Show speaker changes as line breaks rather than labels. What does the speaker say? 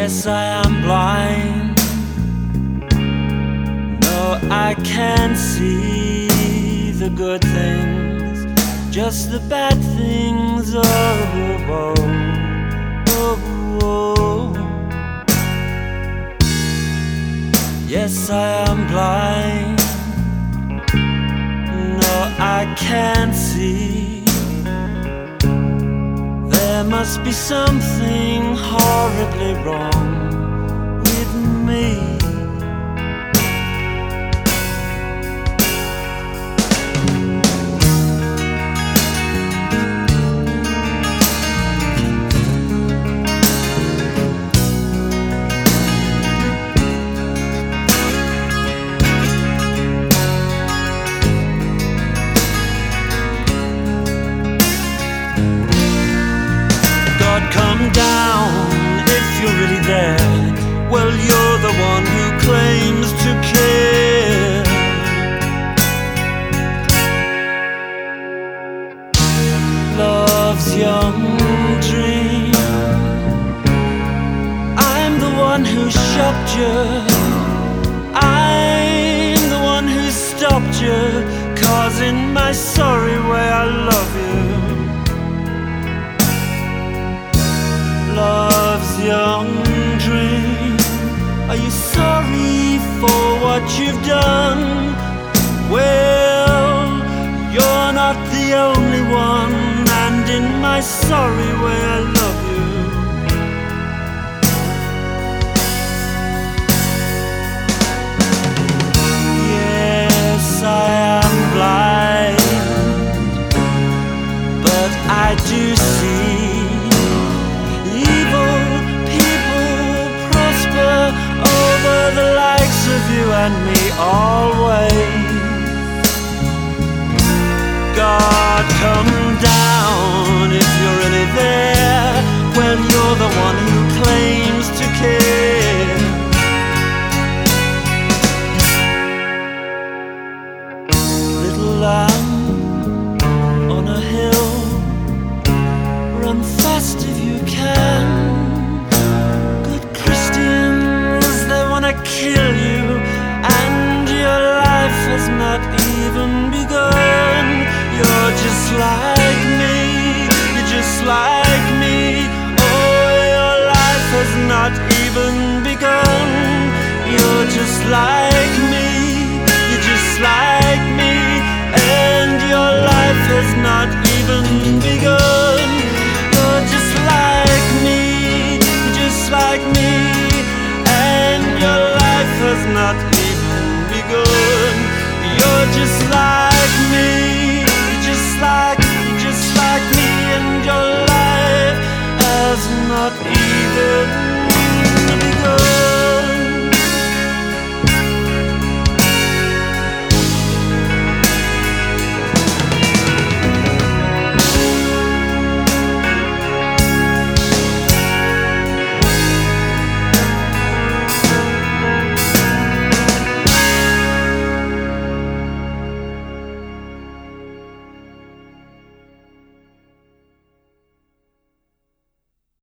Yes, I am blind. No, I can't see the good things, just the bad things. Oh, oh, oh, oh. Yes, I am blind. No, I can't see. There must be something horribly wrong with me. Claims to care. Love's young dream. I'm the one who shocked you. I'm the one who stopped you. Cause in my sorry done? Well, you're not the only one, and in my sorry way, I love you. Yes, I am blind, but I do see evil people prosper over the likes of you and me always. God, come down if you're really there when you're the one who claims to care. Little lamb on a hill Run fast if you can. Not even